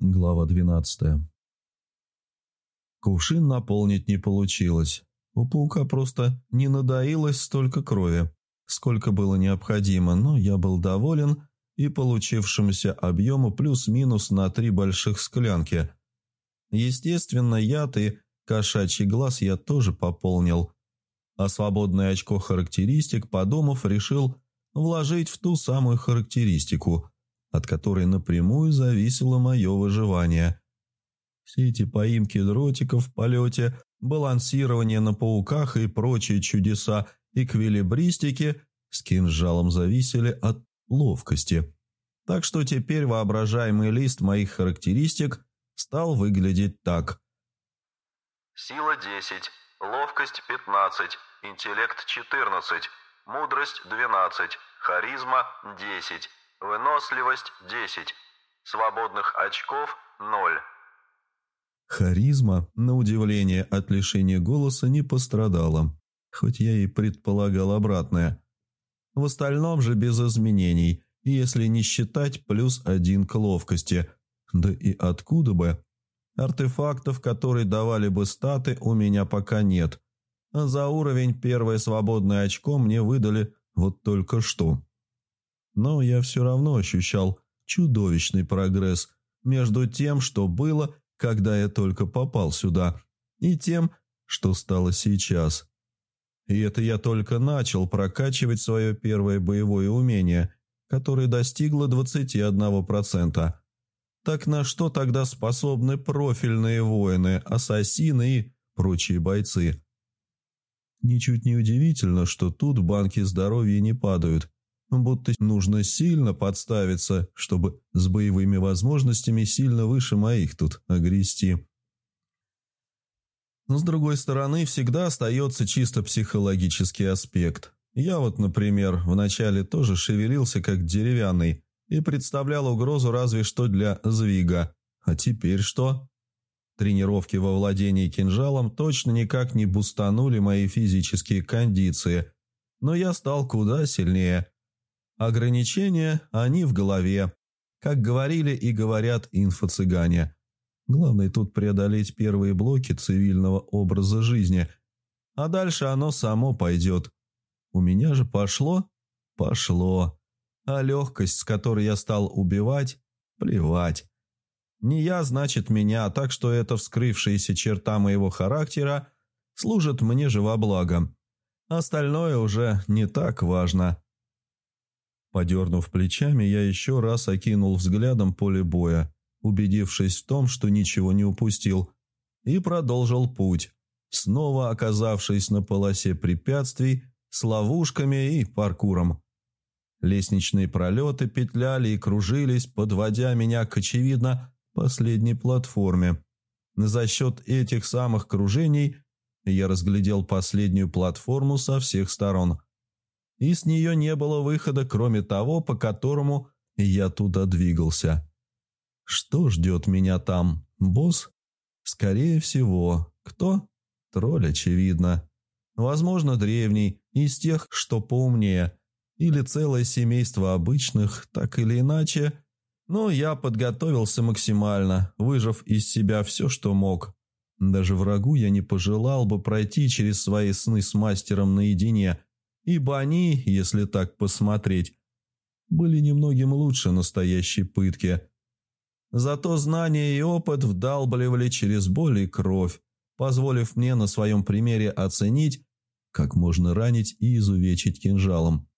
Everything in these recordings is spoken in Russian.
Глава двенадцатая. Кувшин наполнить не получилось. У паука просто не надоилось столько крови, сколько было необходимо, но я был доволен и получившемуся объему плюс-минус на три больших склянки. Естественно, яд и кошачий глаз я тоже пополнил, а свободное очко характеристик, подумав, решил вложить в ту самую характеристику – от которой напрямую зависело мое выживание. Все эти поимки дротиков в полете, балансирование на пауках и прочие чудеса эквилибристики с кинжалом зависели от ловкости. Так что теперь воображаемый лист моих характеристик стал выглядеть так. Сила 10, ловкость 15, интеллект 14, мудрость 12, харизма 10, Выносливость 10. Свободных очков 0. Харизма, на удивление от лишения голоса, не пострадала, хоть я и предполагал обратное. В остальном же без изменений, если не считать плюс один к ловкости. Да и откуда бы? Артефактов, которые давали бы статы, у меня пока нет. А за уровень первое свободное очко мне выдали вот только что но я все равно ощущал чудовищный прогресс между тем, что было, когда я только попал сюда, и тем, что стало сейчас. И это я только начал прокачивать свое первое боевое умение, которое достигло 21%. Так на что тогда способны профильные воины, ассасины и прочие бойцы? Ничуть не удивительно, что тут банки здоровья не падают – будто нужно сильно подставиться, чтобы с боевыми возможностями сильно выше моих тут огрести. Но с другой стороны, всегда остается чисто психологический аспект. Я вот, например, вначале тоже шевелился как деревянный и представлял угрозу разве что для звига. А теперь что? Тренировки во владении кинжалом точно никак не бустанули мои физические кондиции, но я стал куда сильнее – Ограничения, они в голове. Как говорили и говорят инфо-цыгане. Главное тут преодолеть первые блоки цивильного образа жизни. А дальше оно само пойдет. У меня же пошло? Пошло. А легкость, с которой я стал убивать, плевать. Не я, значит, меня, так что эта вскрывшаяся черта моего характера служит мне же во благо. Остальное уже не так важно. Подернув плечами, я еще раз окинул взглядом поле боя, убедившись в том, что ничего не упустил, и продолжил путь, снова оказавшись на полосе препятствий с ловушками и паркуром. Лестничные пролеты петляли и кружились, подводя меня к, очевидно, последней платформе. За счет этих самых кружений я разглядел последнюю платформу со всех сторон – и с нее не было выхода, кроме того, по которому я туда двигался. Что ждет меня там? Босс? Скорее всего. Кто? Тролль, очевидно. Возможно, древний, из тех, что поумнее. Или целое семейство обычных, так или иначе. Но я подготовился максимально, выжав из себя все, что мог. Даже врагу я не пожелал бы пройти через свои сны с мастером наедине – ибо они, если так посмотреть, были немногим лучше настоящей пытки. Зато знания и опыт вдалбливали через боль и кровь, позволив мне на своем примере оценить, как можно ранить и изувечить кинжалом.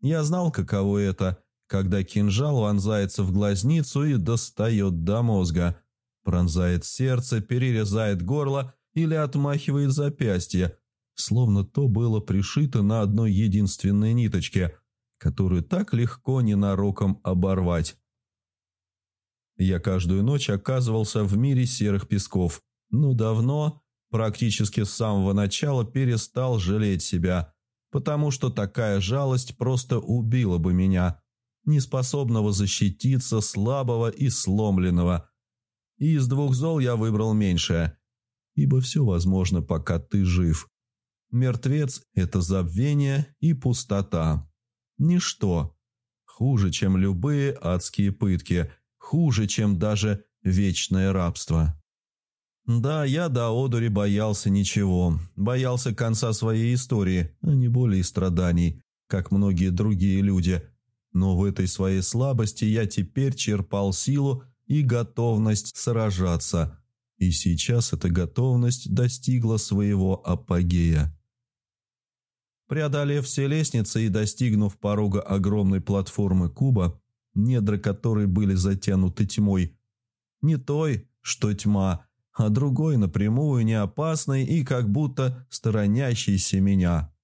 Я знал, каково это, когда кинжал вонзается в глазницу и достает до мозга, пронзает сердце, перерезает горло или отмахивает запястье, словно то было пришито на одной единственной ниточке, которую так легко ненароком оборвать. Я каждую ночь оказывался в мире серых песков, но давно, практически с самого начала, перестал жалеть себя, потому что такая жалость просто убила бы меня, неспособного защититься, слабого и сломленного. И из двух зол я выбрал меньшее, ибо все возможно, пока ты жив. Мертвец – это забвение и пустота. Ничто. Хуже, чем любые адские пытки. Хуже, чем даже вечное рабство. Да, я до одури боялся ничего, боялся конца своей истории, а не боли и страданий, как многие другие люди. Но в этой своей слабости я теперь черпал силу и готовность сражаться. И сейчас эта готовность достигла своего апогея. Преодолев все лестницы и достигнув порога огромной платформы куба, недра которой были затянуты тьмой, не той, что тьма, а другой напрямую не опасной и как будто сторонящейся меня.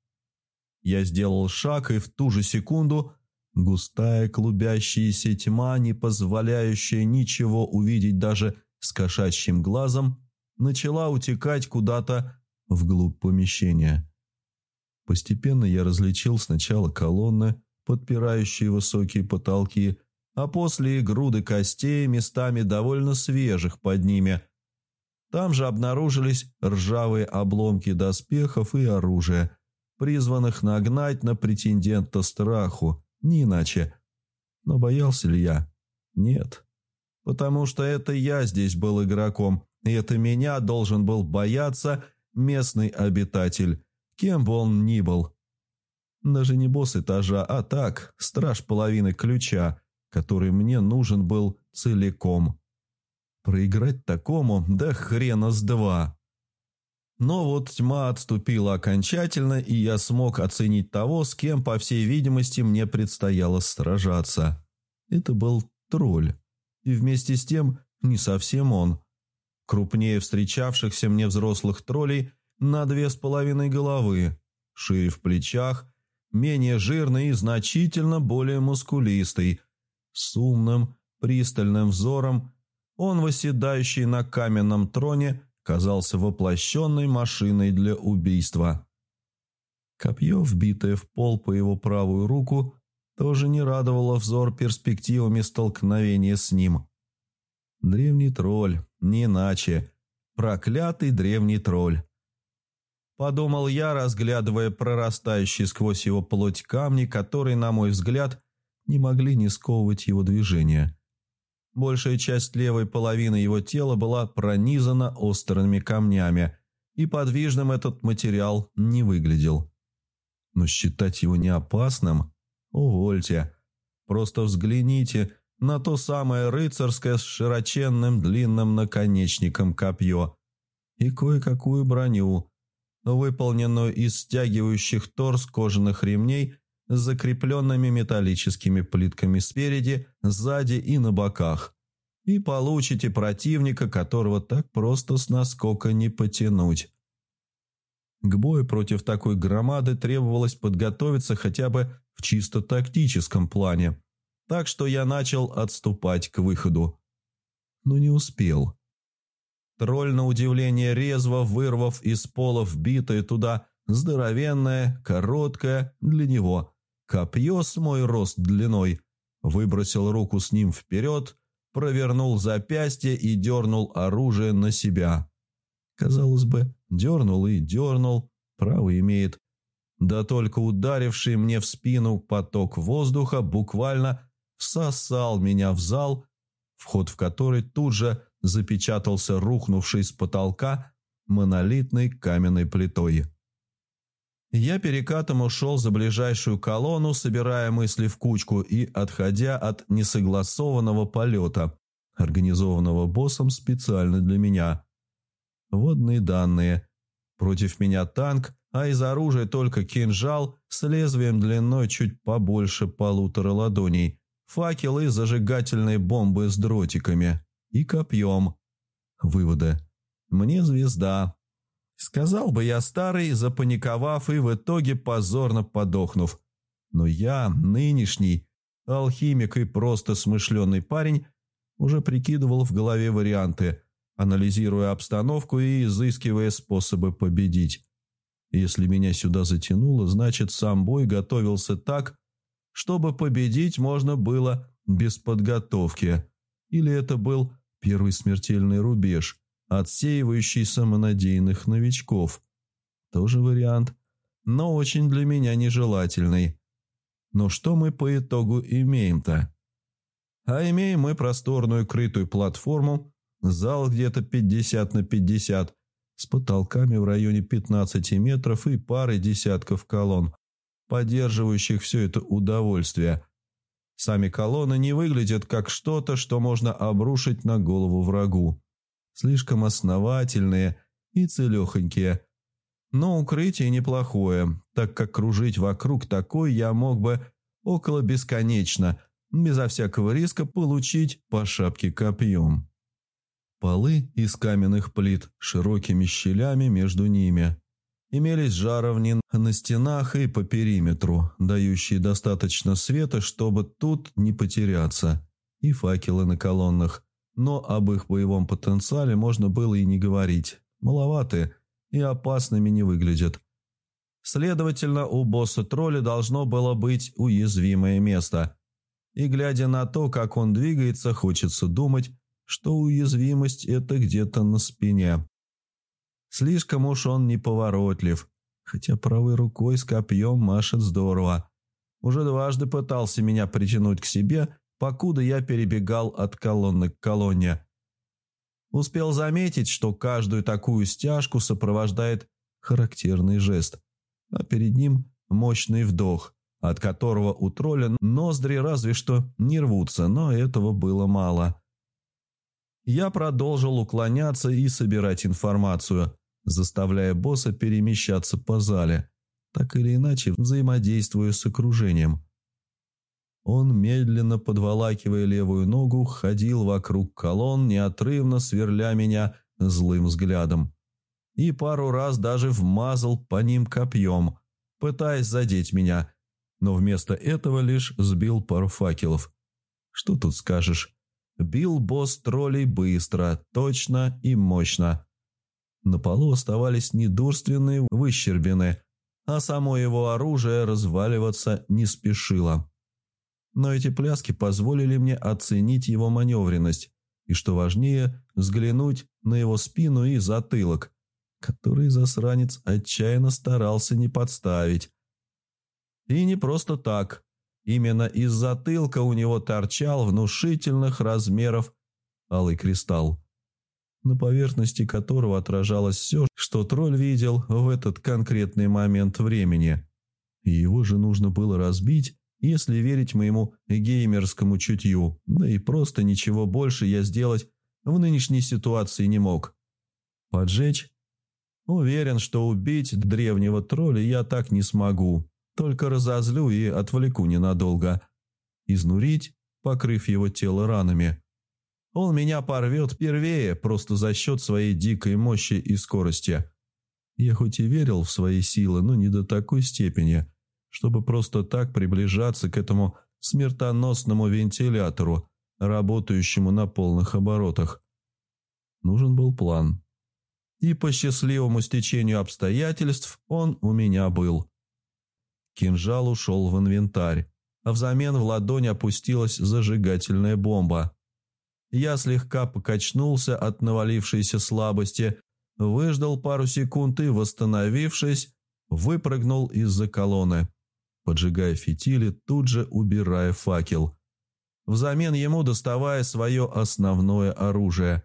Я сделал шаг, и в ту же секунду густая клубящаяся тьма, не позволяющая ничего увидеть даже с кошачьим глазом, начала утекать куда-то вглубь помещения. Постепенно я различил сначала колонны, подпирающие высокие потолки, а после и груды костей, местами довольно свежих под ними. Там же обнаружились ржавые обломки доспехов и оружия, призванных нагнать на претендента страху, не иначе. Но боялся ли я? Нет. Потому что это я здесь был игроком, и это меня должен был бояться местный обитатель, кем бы он ни был. Даже не босс этажа, а так, страж половины ключа, который мне нужен был целиком. Проиграть такому, да хрена с два. Но вот тьма отступила окончательно, и я смог оценить того, с кем, по всей видимости, мне предстояло сражаться. Это был тролль. И вместе с тем не совсем он. Крупнее встречавшихся мне взрослых троллей на две с половиной головы, шире в плечах, менее жирный и значительно более мускулистый – с умным, пристальным взором он, восседающий на каменном троне, казался воплощенной машиной для убийства. Копье, вбитое в пол по его правую руку, тоже не радовало взор перспективами столкновения с ним. Древний тролль, не иначе. Проклятый древний тролль. Подумал я, разглядывая прорастающий сквозь его плоть камни, который, на мой взгляд, не могли не сковывать его движения. Большая часть левой половины его тела была пронизана острыми камнями, и подвижным этот материал не выглядел. Но считать его неопасным? Увольте. Просто взгляните на то самое рыцарское с широченным длинным наконечником копье и кое-какую броню, выполненную из стягивающих торс кожаных ремней с закрепленными металлическими плитками спереди, сзади и на боках. И получите противника, которого так просто с наскока не потянуть. К бою против такой громады требовалось подготовиться хотя бы в чисто тактическом плане, так что я начал отступать к выходу. Но не успел. Тролль, на удивление резво вырвав из пола вбитое туда здоровенное, короткое для него Копье с мой рост длиной. Выбросил руку с ним вперед, провернул запястье и дернул оружие на себя. Казалось бы, дернул и дернул, право имеет. Да только ударивший мне в спину поток воздуха буквально всосал меня в зал, вход в который тут же запечатался рухнувший с потолка монолитной каменной плитой. Я перекатом ушел за ближайшую колонну, собирая мысли в кучку и отходя от несогласованного полета, организованного боссом специально для меня. Водные данные. Против меня танк, а из оружия только кинжал с лезвием длиной чуть побольше полутора ладоней, факелы и зажигательные бомбы с дротиками и копьем. Выводы. Мне звезда, Сказал бы я старый, запаниковав и в итоге позорно подохнув. Но я, нынешний, алхимик и просто смышленый парень, уже прикидывал в голове варианты, анализируя обстановку и изыскивая способы победить. Если меня сюда затянуло, значит, сам бой готовился так, чтобы победить можно было без подготовки. Или это был первый смертельный рубеж, отсеивающий самонадеянных новичков. Тоже вариант, но очень для меня нежелательный. Но что мы по итогу имеем-то? А имеем мы просторную крытую платформу, зал где-то 50 на 50, с потолками в районе 15 метров и парой десятков колонн, поддерживающих все это удовольствие. Сами колонны не выглядят как что-то, что можно обрушить на голову врагу. Слишком основательные и целехонькие. Но укрытие неплохое, так как кружить вокруг такой я мог бы около бесконечно, безо всякого риска получить по шапке копьем. Полы из каменных плит широкими щелями между ними. Имелись жаровни на стенах и по периметру, дающие достаточно света, чтобы тут не потеряться, и факелы на колоннах, но об их боевом потенциале можно было и не говорить. Маловаты и опасными не выглядят. Следовательно, у босса-тролля должно было быть уязвимое место. И глядя на то, как он двигается, хочется думать, что уязвимость – это где-то на спине. Слишком уж он неповоротлив, хотя правой рукой с копьем машет здорово. Уже дважды пытался меня притянуть к себе, покуда я перебегал от колонны к колонне. Успел заметить, что каждую такую стяжку сопровождает характерный жест, а перед ним мощный вдох, от которого у тролля ноздри разве что не рвутся, но этого было мало. Я продолжил уклоняться и собирать информацию, заставляя босса перемещаться по зале, так или иначе взаимодействуя с окружением. Он, медленно подволакивая левую ногу, ходил вокруг колонн, неотрывно сверля меня злым взглядом. И пару раз даже вмазал по ним копьем, пытаясь задеть меня, но вместо этого лишь сбил пару факелов. Что тут скажешь? Бил босс троллей быстро, точно и мощно. На полу оставались недурственные выщербины, а само его оружие разваливаться не спешило. Но эти пляски позволили мне оценить его маневренность и, что важнее, взглянуть на его спину и затылок, который засранец отчаянно старался не подставить. И не просто так. Именно из затылка у него торчал внушительных размеров алый кристалл, на поверхности которого отражалось все, что тролль видел в этот конкретный момент времени. Его же нужно было разбить, если верить моему геймерскому чутью, да и просто ничего больше я сделать в нынешней ситуации не мог. Поджечь? Уверен, что убить древнего тролля я так не смогу, только разозлю и отвлеку ненадолго. Изнурить, покрыв его тело ранами. Он меня порвет первее, просто за счет своей дикой мощи и скорости. Я хоть и верил в свои силы, но не до такой степени, чтобы просто так приближаться к этому смертоносному вентилятору, работающему на полных оборотах. Нужен был план. И по счастливому стечению обстоятельств он у меня был. Кинжал ушел в инвентарь, а взамен в ладонь опустилась зажигательная бомба. Я слегка покачнулся от навалившейся слабости, выждал пару секунд и, восстановившись, выпрыгнул из-за колонны, поджигая фитили, тут же убирая факел. Взамен ему доставая свое основное оружие.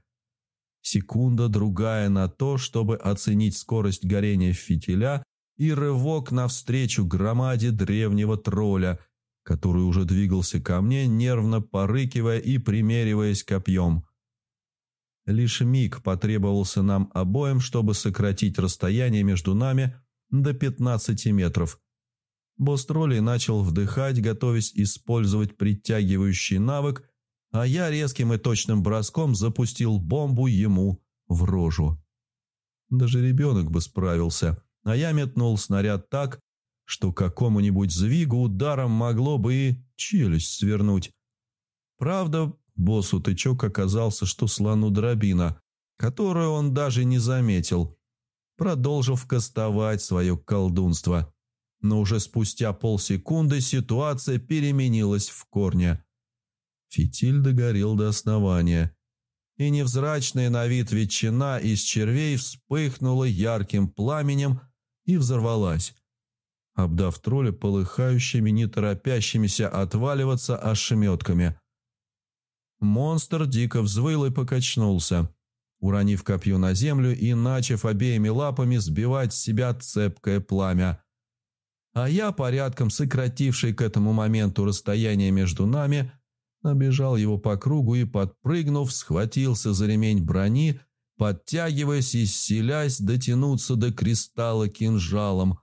Секунда другая на то, чтобы оценить скорость горения фитиля и рывок навстречу громаде древнего тролля, который уже двигался ко мне, нервно порыкивая и примериваясь копьем. Лишь миг потребовался нам обоим, чтобы сократить расстояние между нами до 15 метров. Босс начал вдыхать, готовясь использовать притягивающий навык, а я резким и точным броском запустил бомбу ему в рожу. Даже ребенок бы справился – а я метнул снаряд так, что какому-нибудь звигу ударом могло бы и челюсть свернуть. Правда, боссу тычок оказался, что слону дробина, которую он даже не заметил, продолжив кастовать свое колдунство. Но уже спустя полсекунды ситуация переменилась в корне. Фитиль догорел до основания, и невзрачная на вид ветчина из червей вспыхнула ярким пламенем, и взорвалась, обдав тролля полыхающими, не торопящимися отваливаться ошметками. монстр дико взвыл и покачнулся, уронив копье на землю и начав обеими лапами сбивать с себя цепкое пламя. А я, порядком сокративший к этому моменту расстояние между нами, обежал его по кругу и, подпрыгнув, схватился за ремень брони, подтягиваясь и селясь дотянуться до кристалла кинжалом.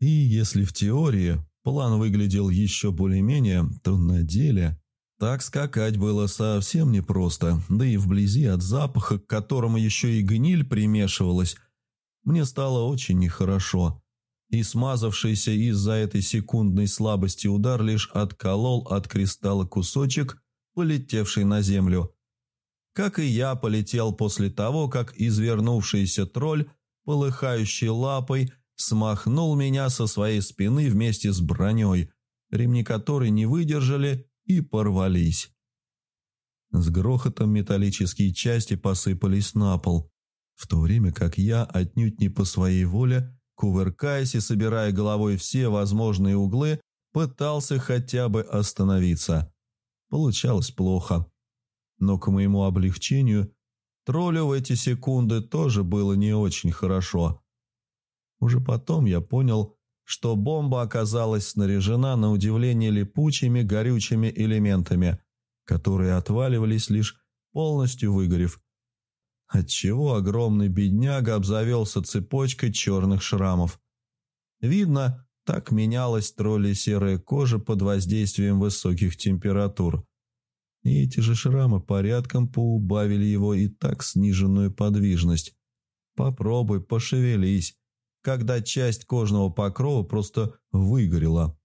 И если в теории план выглядел еще более-менее, то на деле так скакать было совсем непросто, да и вблизи от запаха, к которому еще и гниль примешивалась, мне стало очень нехорошо и смазавшийся из-за этой секундной слабости удар лишь отколол от кристалла кусочек, полетевший на землю. Как и я полетел после того, как извернувшийся тролль, полыхающий лапой, смахнул меня со своей спины вместе с броней, ремни которой не выдержали и порвались. С грохотом металлические части посыпались на пол, в то время как я, отнюдь не по своей воле, кувыркаясь и собирая головой все возможные углы, пытался хотя бы остановиться. Получалось плохо. Но к моему облегчению, троллю в эти секунды тоже было не очень хорошо. Уже потом я понял, что бомба оказалась снаряжена на удивление липучими горючими элементами, которые отваливались лишь полностью выгорев отчего огромный бедняга обзавелся цепочкой черных шрамов. Видно, так менялась тролли серая кожа под воздействием высоких температур. И эти же шрамы порядком поубавили его и так сниженную подвижность. Попробуй, пошевелись, когда часть кожного покрова просто выгорела.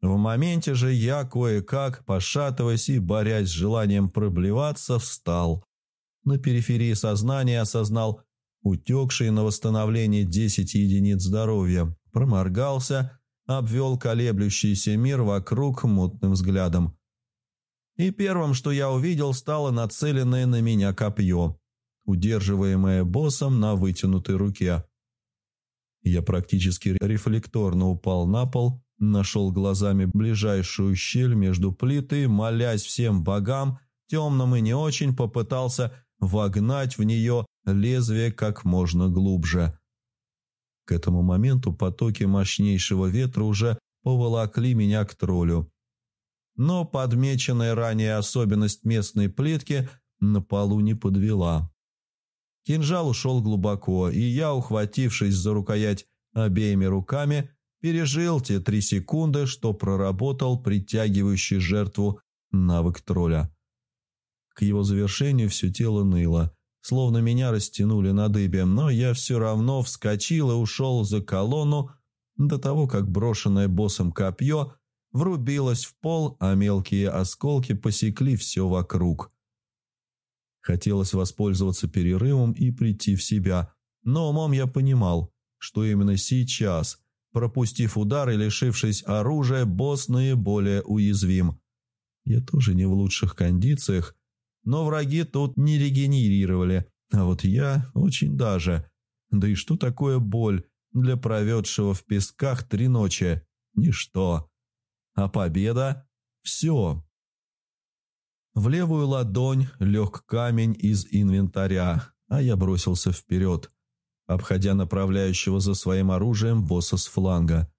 В моменте же я кое-как, пошатываясь и борясь с желанием проблеваться, встал на периферии сознания осознал утекшие на восстановление 10 единиц здоровья, проморгался, обвел колеблющийся мир вокруг мутным взглядом. И первым, что я увидел, стало нацеленное на меня копье, удерживаемое боссом на вытянутой руке. Я практически рефлекторно упал на пол, нашел глазами ближайшую щель между плиты, молясь всем богам, темным и не очень, попытался вогнать в нее лезвие как можно глубже. К этому моменту потоки мощнейшего ветра уже поволокли меня к троллю. Но подмеченная ранее особенность местной плитки на полу не подвела. Кинжал ушел глубоко, и я, ухватившись за рукоять обеими руками, пережил те три секунды, что проработал притягивающий жертву навык тролля. К его завершению все тело ныло, словно меня растянули на дыбе, но я все равно вскочил и ушел за колонну до того, как брошенное боссом копье врубилось в пол, а мелкие осколки посекли все вокруг. Хотелось воспользоваться перерывом и прийти в себя, но умом я понимал, что именно сейчас, пропустив удар и лишившись оружия, босс наиболее уязвим. Я тоже не в лучших кондициях, но враги тут не регенерировали, а вот я очень даже. Да и что такое боль для проведшего в песках три ночи? Ничто. А победа – все. В левую ладонь лег камень из инвентаря, а я бросился вперед, обходя направляющего за своим оружием босса с фланга.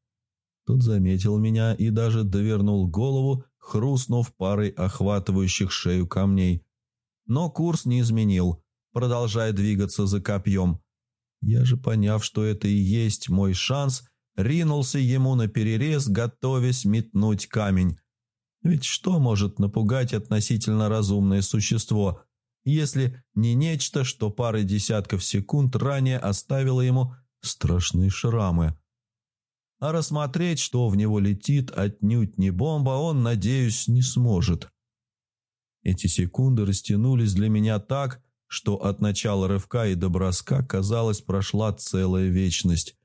Тот заметил меня и даже довернул голову, хрустнув парой охватывающих шею камней но курс не изменил, продолжая двигаться за копьем. Я же, поняв, что это и есть мой шанс, ринулся ему на перерез, готовясь метнуть камень. Ведь что может напугать относительно разумное существо, если не нечто, что пары десятков секунд ранее оставило ему страшные шрамы? А рассмотреть, что в него летит, отнюдь не бомба, он, надеюсь, не сможет. Эти секунды растянулись для меня так, что от начала рывка и до броска, казалось, прошла целая вечность.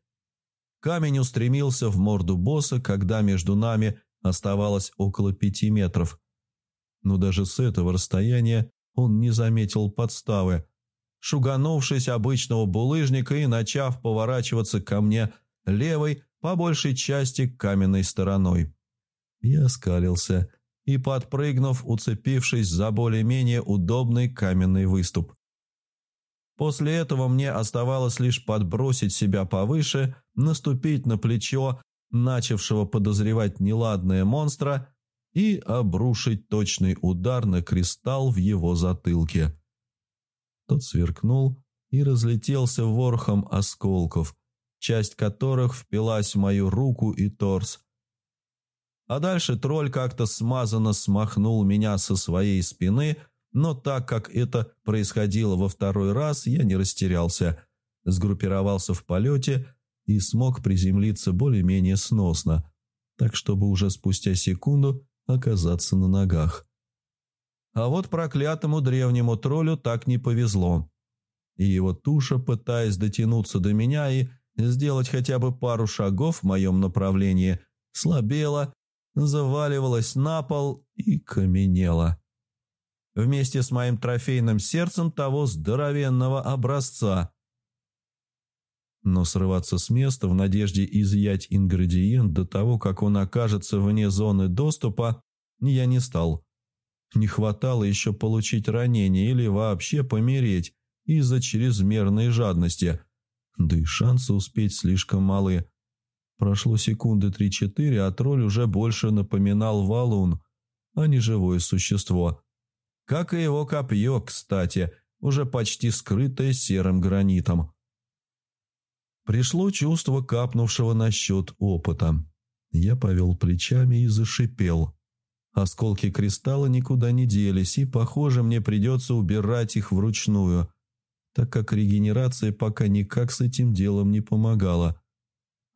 Камень устремился в морду босса, когда между нами оставалось около пяти метров. Но даже с этого расстояния он не заметил подставы. Шуганувшись обычного булыжника и начав поворачиваться ко мне левой, по большей части каменной стороной. Я скалился и подпрыгнув, уцепившись за более-менее удобный каменный выступ. После этого мне оставалось лишь подбросить себя повыше, наступить на плечо начавшего подозревать неладное монстра и обрушить точный удар на кристалл в его затылке. Тот сверкнул и разлетелся ворохом осколков, часть которых впилась в мою руку и торс. А дальше тролль как-то смазанно смахнул меня со своей спины – но так как это происходило во второй раз, я не растерялся, сгруппировался в полете и смог приземлиться более-менее сносно, так чтобы уже спустя секунду оказаться на ногах. А вот проклятому древнему троллю так не повезло. И его туша, пытаясь дотянуться до меня и сделать хотя бы пару шагов в моем направлении, слабела, заваливалась на пол и каменела вместе с моим трофейным сердцем того здоровенного образца. Но срываться с места в надежде изъять ингредиент до того, как он окажется вне зоны доступа, я не стал. Не хватало еще получить ранение или вообще помереть из-за чрезмерной жадности. Да и шансы успеть слишком малы. Прошло секунды три-четыре, а тролль уже больше напоминал валун, а не живое существо. Как и его копье, кстати, уже почти скрытое серым гранитом. Пришло чувство капнувшего на счет опыта. Я повел плечами и зашипел. Осколки кристалла никуда не делись, и, похоже, мне придется убирать их вручную, так как регенерация пока никак с этим делом не помогала.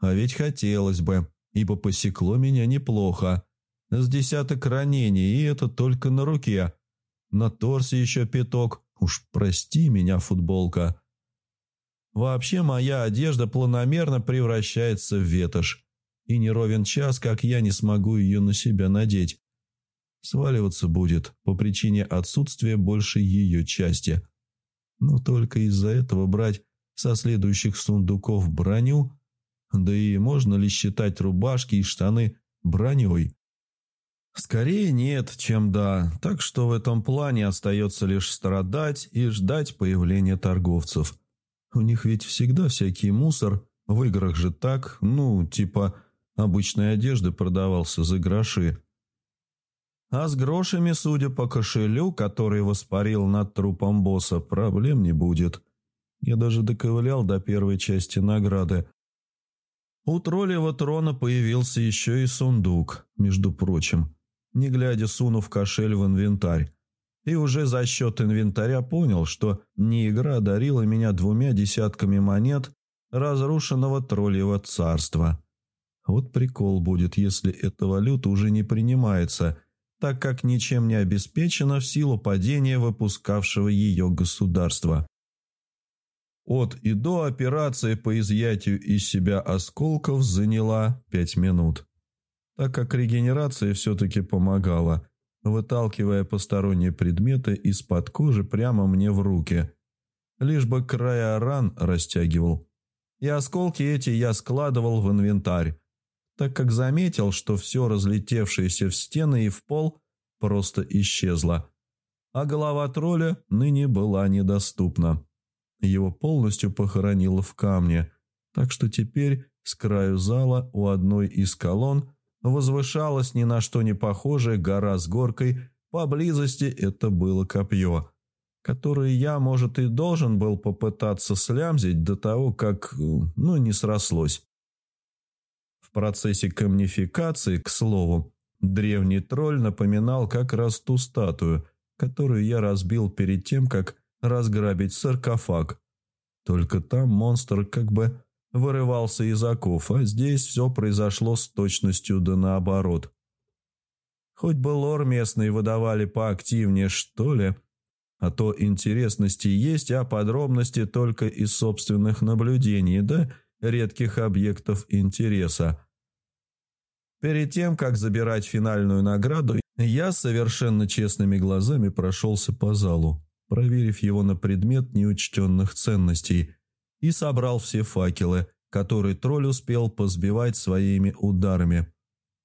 А ведь хотелось бы, ибо посекло меня неплохо. С десяток ранений, и это только на руке. На торсе еще пяток. Уж прости меня, футболка. Вообще моя одежда планомерно превращается в ветошь. И не ровен час, как я не смогу ее на себя надеть. Сваливаться будет по причине отсутствия большей ее части. Но только из-за этого брать со следующих сундуков броню, да и можно ли считать рубашки и штаны броней? Скорее нет, чем да, так что в этом плане остается лишь страдать и ждать появления торговцев. У них ведь всегда всякий мусор, в играх же так, ну, типа обычной одежды продавался за гроши. А с грошами, судя по кошелю, который воспарил над трупом босса, проблем не будет. Я даже доковылял до первой части награды. У троллева трона появился еще и сундук, между прочим не глядя сунув кошель в инвентарь. И уже за счет инвентаря понял, что не игра дарила меня двумя десятками монет разрушенного троллевого царства. Вот прикол будет, если эта валюта уже не принимается, так как ничем не обеспечена в силу падения выпускавшего ее государства. От и до операции по изъятию из себя осколков заняла пять минут так как регенерация все-таки помогала, выталкивая посторонние предметы из-под кожи прямо мне в руки. Лишь бы края ран растягивал. И осколки эти я складывал в инвентарь, так как заметил, что все разлетевшееся в стены и в пол просто исчезло. А голова тролля ныне была недоступна. Его полностью похоронило в камне, так что теперь с краю зала у одной из колонн возвышалась ни на что не похожая гора с горкой, поблизости это было копье, которое я, может, и должен был попытаться слямзить до того, как, ну, не срослось. В процессе камнификации, к слову, древний тролль напоминал как раз ту статую, которую я разбил перед тем, как разграбить саркофаг. Только там монстр как бы вырывался из оков, а здесь все произошло с точностью да наоборот. Хоть бы лор местный выдавали поактивнее, что ли, а то интересности есть, а подробности только из собственных наблюдений, да редких объектов интереса. Перед тем, как забирать финальную награду, я совершенно честными глазами прошелся по залу, проверив его на предмет неучтенных ценностей – и собрал все факелы, которые тролль успел позбивать своими ударами.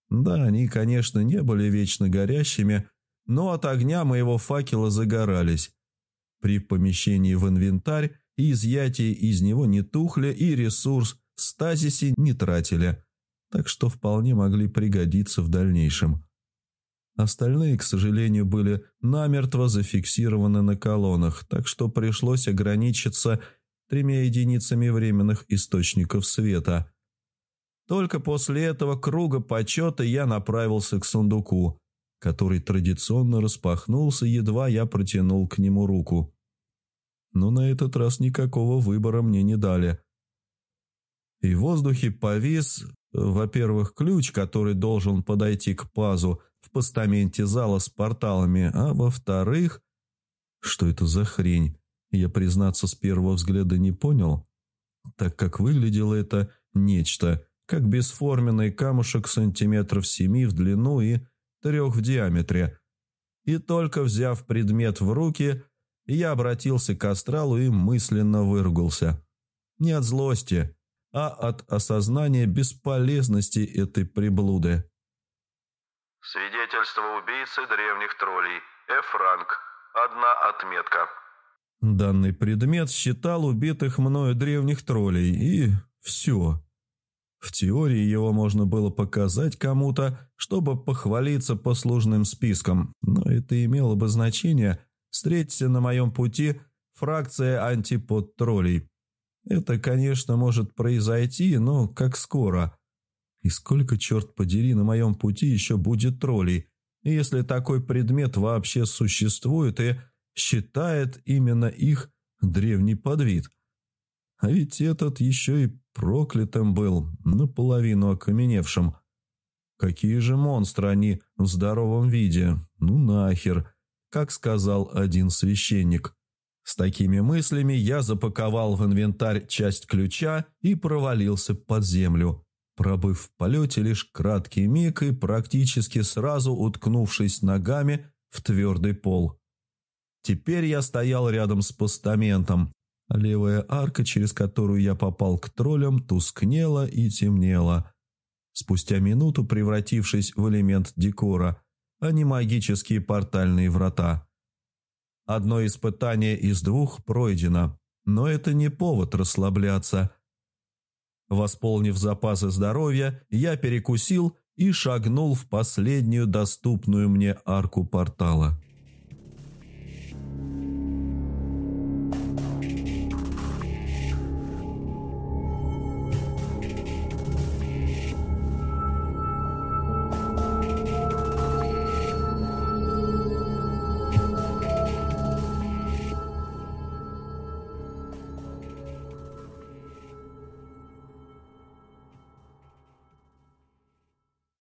Да, они, конечно, не были вечно горящими, но от огня моего факела загорались. При помещении в инвентарь и изъятии из него не тухли и ресурс в стазисе не тратили, так что вполне могли пригодиться в дальнейшем. Остальные, к сожалению, были намертво зафиксированы на колоннах, так что пришлось ограничиться тремя единицами временных источников света. Только после этого круга почета я направился к сундуку, который традиционно распахнулся, едва я протянул к нему руку. Но на этот раз никакого выбора мне не дали. И в воздухе повис, во-первых, ключ, который должен подойти к пазу, в постаменте зала с порталами, а во-вторых... Что это за хрень? Я, признаться, с первого взгляда не понял, так как выглядело это нечто, как бесформенный камушек сантиметров семи в длину и трех в диаметре. И только взяв предмет в руки, я обратился к астралу и мысленно выругался. Не от злости, а от осознания бесполезности этой приблуды. Свидетельство убийцы древних троллей. F-ранг. Одна отметка. Данный предмет считал убитых мною древних троллей, и все. В теории его можно было показать кому-то, чтобы похвалиться послужным списком, но это имело бы значение, встретиться на моем пути фракция антипод троллей. Это, конечно, может произойти, но как скоро – и сколько, черт подери, на моем пути еще будет троллей, если такой предмет вообще существует и считает именно их древний подвид. А ведь этот еще и проклятым был, наполовину окаменевшим. Какие же монстры они в здоровом виде? Ну нахер, как сказал один священник. С такими мыслями я запаковал в инвентарь часть ключа и провалился под землю пробыв в полете лишь краткий миг и практически сразу уткнувшись ногами в твердый пол. Теперь я стоял рядом с постаментом. Левая арка, через которую я попал к троллям, тускнела и темнела. Спустя минуту превратившись в элемент декора, а не магические портальные врата. Одно испытание из двух пройдено, но это не повод расслабляться – Восполнив запасы здоровья, я перекусил и шагнул в последнюю доступную мне арку портала.